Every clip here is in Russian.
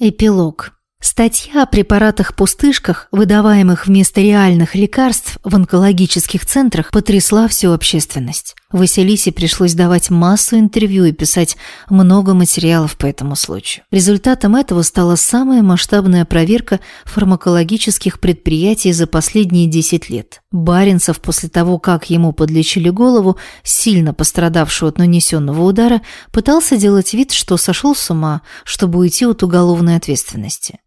Эпилог. Статья о препаратах-пустышках, выдаваемых вместо реальных лекарств в онкологических центрах, потрясла всю общественность. Василисе пришлось давать массу интервью и писать много материалов по этому случаю. Результатом этого стала самая масштабная проверка фармакологических предприятий за последние 10 лет. Баринцев после того, как ему подлечили голову, сильно пострадавшую от нанесенного удара, пытался делать вид, что сошел с ума, чтобы уйти от уголовной ответственности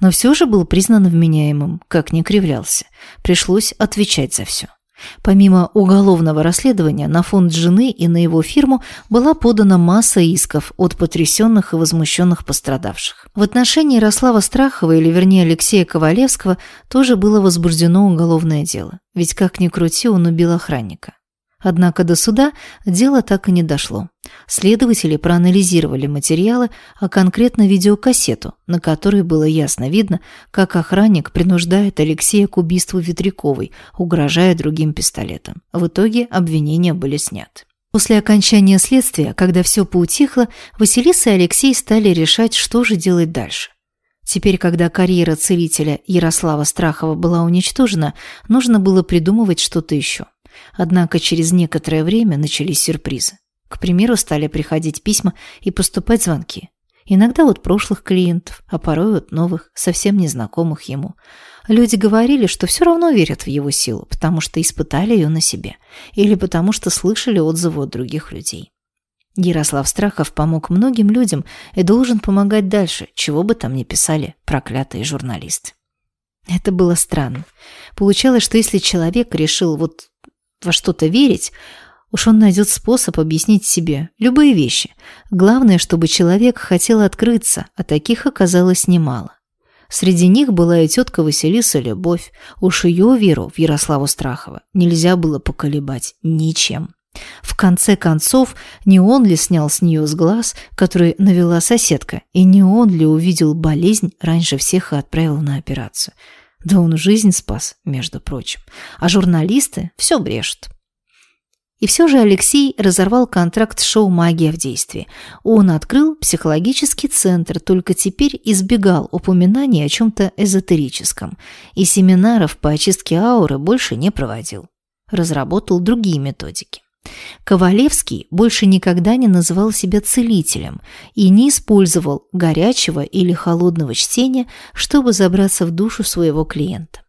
но все же был признан вменяемым, как ни кривлялся. Пришлось отвечать за все. Помимо уголовного расследования, на фонд жены и на его фирму была подана масса исков от потрясенных и возмущенных пострадавших. В отношении Ярослава Страхова, или вернее Алексея Ковалевского, тоже было возбуждено уголовное дело. Ведь как ни крути, он убил охранника. Однако до суда дело так и не дошло. Следователи проанализировали материалы, а конкретно видеокассету, на которой было ясно видно, как охранник принуждает Алексея к убийству Ветряковой, угрожая другим пистолетом. В итоге обвинения были сняты. После окончания следствия, когда все поутихло, Василиса и Алексей стали решать, что же делать дальше. Теперь, когда карьера целителя Ярослава Страхова была уничтожена, нужно было придумывать что-то еще. Однако через некоторое время начались сюрпризы. К примеру, стали приходить письма и поступать звонки. Иногда от прошлых клиентов, а порой от новых, совсем незнакомых ему. Люди говорили, что все равно верят в его силу, потому что испытали ее на себе, или потому что слышали отзывы от других людей. Ярослав Страхов помог многим людям и должен помогать дальше, чего бы там ни писали проклятые журналисты. Это было странно. Получалось, что если человек решил вот во что-то верить, уж он найдет способ объяснить себе любые вещи. Главное, чтобы человек хотел открыться, а таких оказалось немало. Среди них была и тетка Василиса Любовь. Уж ее веру в Ярославу Страхова нельзя было поколебать ничем. В конце концов, не он ли снял с нее с глаз, который навела соседка, и не он ли увидел болезнь раньше всех и отправил на операцию – да он жизнь спас, между прочим. А журналисты все брешут. И все же Алексей разорвал контракт с шоу «Магия в действии». Он открыл психологический центр, только теперь избегал упоминаний о чем-то эзотерическом и семинаров по очистке ауры больше не проводил. Разработал другие методики. Ковалевский больше никогда не называл себя целителем и не использовал горячего или холодного чтения, чтобы забраться в душу своего клиента.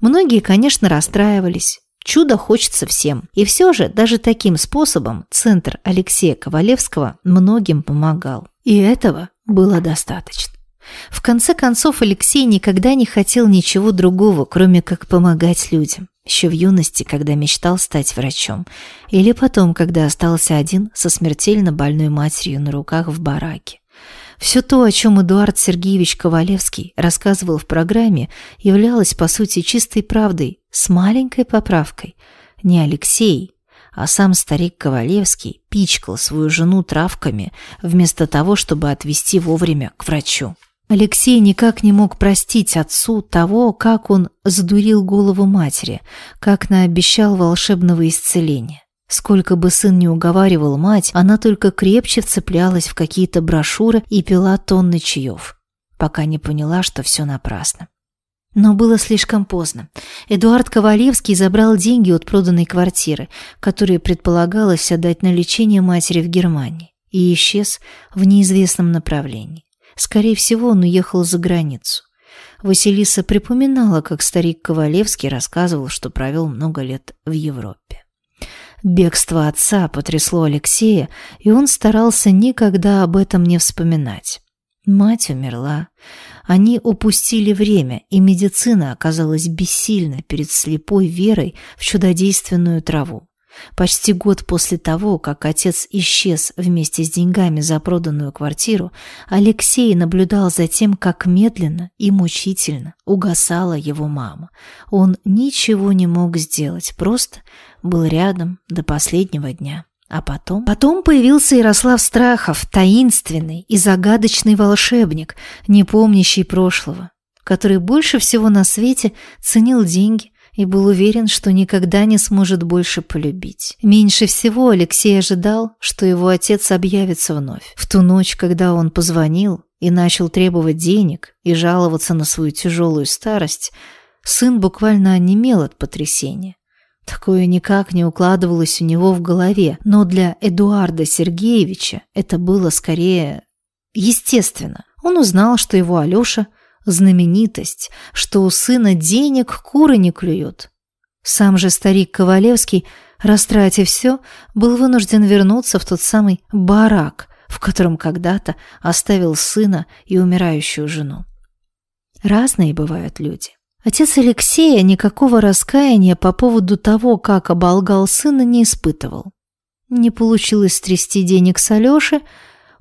Многие, конечно, расстраивались. Чудо хочется всем. И все же, даже таким способом, центр Алексея Ковалевского многим помогал. И этого было достаточно. В конце концов, Алексей никогда не хотел ничего другого, кроме как помогать людям. Еще в юности, когда мечтал стать врачом. Или потом, когда остался один со смертельно больной матерью на руках в бараке. Все то, о чем Эдуард Сергеевич Ковалевский рассказывал в программе, являлось, по сути, чистой правдой, с маленькой поправкой. Не Алексей, а сам старик Ковалевский пичкал свою жену травками вместо того, чтобы отвезти вовремя к врачу. Алексей никак не мог простить отцу того, как он задурил голову матери, как наобещал волшебного исцеления. Сколько бы сын не уговаривал мать, она только крепче вцеплялась в какие-то брошюры и пила тонны чаев, пока не поняла, что все напрасно. Но было слишком поздно. Эдуард Ковалевский забрал деньги от проданной квартиры, которые предполагалось отдать на лечение матери в Германии, и исчез в неизвестном направлении. Скорее всего, он уехал за границу. Василиса припоминала, как старик Ковалевский рассказывал, что провел много лет в Европе. Бегство отца потрясло Алексея, и он старался никогда об этом не вспоминать. Мать умерла. Они упустили время, и медицина оказалась бессильна перед слепой верой в чудодейственную траву. Почти год после того, как отец исчез вместе с деньгами за проданную квартиру, Алексей наблюдал за тем, как медленно и мучительно угасала его мама. Он ничего не мог сделать, просто был рядом до последнего дня. А потом... Потом появился Ярослав Страхов, таинственный и загадочный волшебник, не помнящий прошлого, который больше всего на свете ценил деньги, и был уверен, что никогда не сможет больше полюбить. Меньше всего Алексей ожидал, что его отец объявится вновь. В ту ночь, когда он позвонил, и начал требовать денег и жаловаться на свою тяжелую старость, сын буквально онемел от потрясения. Такое никак не укладывалось у него в голове, но для Эдуарда Сергеевича это было скорее естественно. Он узнал, что его Алёша – знаменитость, что у сына денег куры не клюют. Сам же старик Ковалевский, растратив все, был вынужден вернуться в тот самый барак, в котором когда-то оставил сына и умирающую жену. Разные бывают люди. Отец Алексея никакого раскаяния по поводу того, как оболгал сына, не испытывал. Не получилось стрясти денег с Алёши,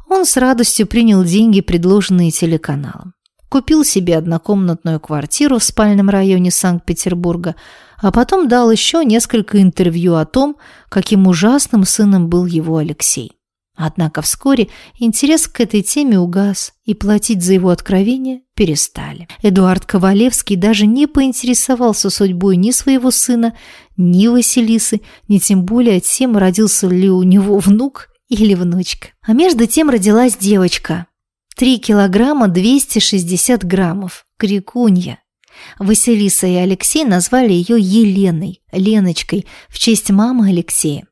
он с радостью принял деньги, предложенные телеканалом. Купил себе однокомнатную квартиру в спальном районе Санкт-Петербурга, а потом дал еще несколько интервью о том, каким ужасным сыном был его Алексей. Однако вскоре интерес к этой теме угас, и платить за его откровения перестали. Эдуард Ковалевский даже не поинтересовался судьбой ни своего сына, ни Василисы, ни тем более тем, родился ли у него внук или внучка. А между тем родилась девочка. 3 килограмма 260 граммов, крикунья. Василиса и Алексей назвали ее Еленой, Леночкой, в честь мамы Алексея.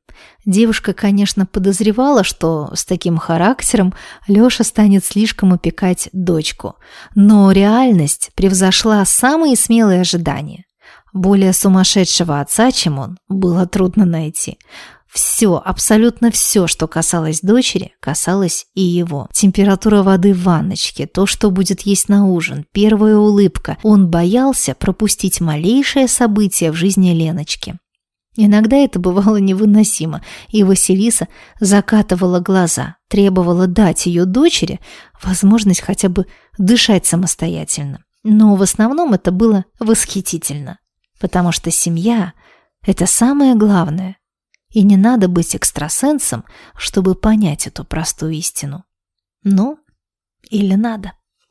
Девушка, конечно, подозревала, что с таким характером Лёша станет слишком опекать дочку. Но реальность превзошла самые смелые ожидания. Более сумасшедшего отца, чем он, было трудно найти. Все, абсолютно все, что касалось дочери, касалось и его. Температура воды в ванночке, то, что будет есть на ужин, первая улыбка. Он боялся пропустить малейшее событие в жизни Леночки. Иногда это бывало невыносимо, и Василиса закатывала глаза, требовала дать ее дочери возможность хотя бы дышать самостоятельно. Но в основном это было восхитительно, потому что семья – это самое главное. И не надо быть экстрасенсом, чтобы понять эту простую истину. Ну, или надо.